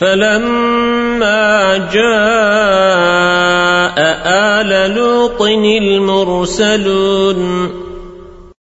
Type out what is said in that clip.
فلما جاء آل لوط المرسلون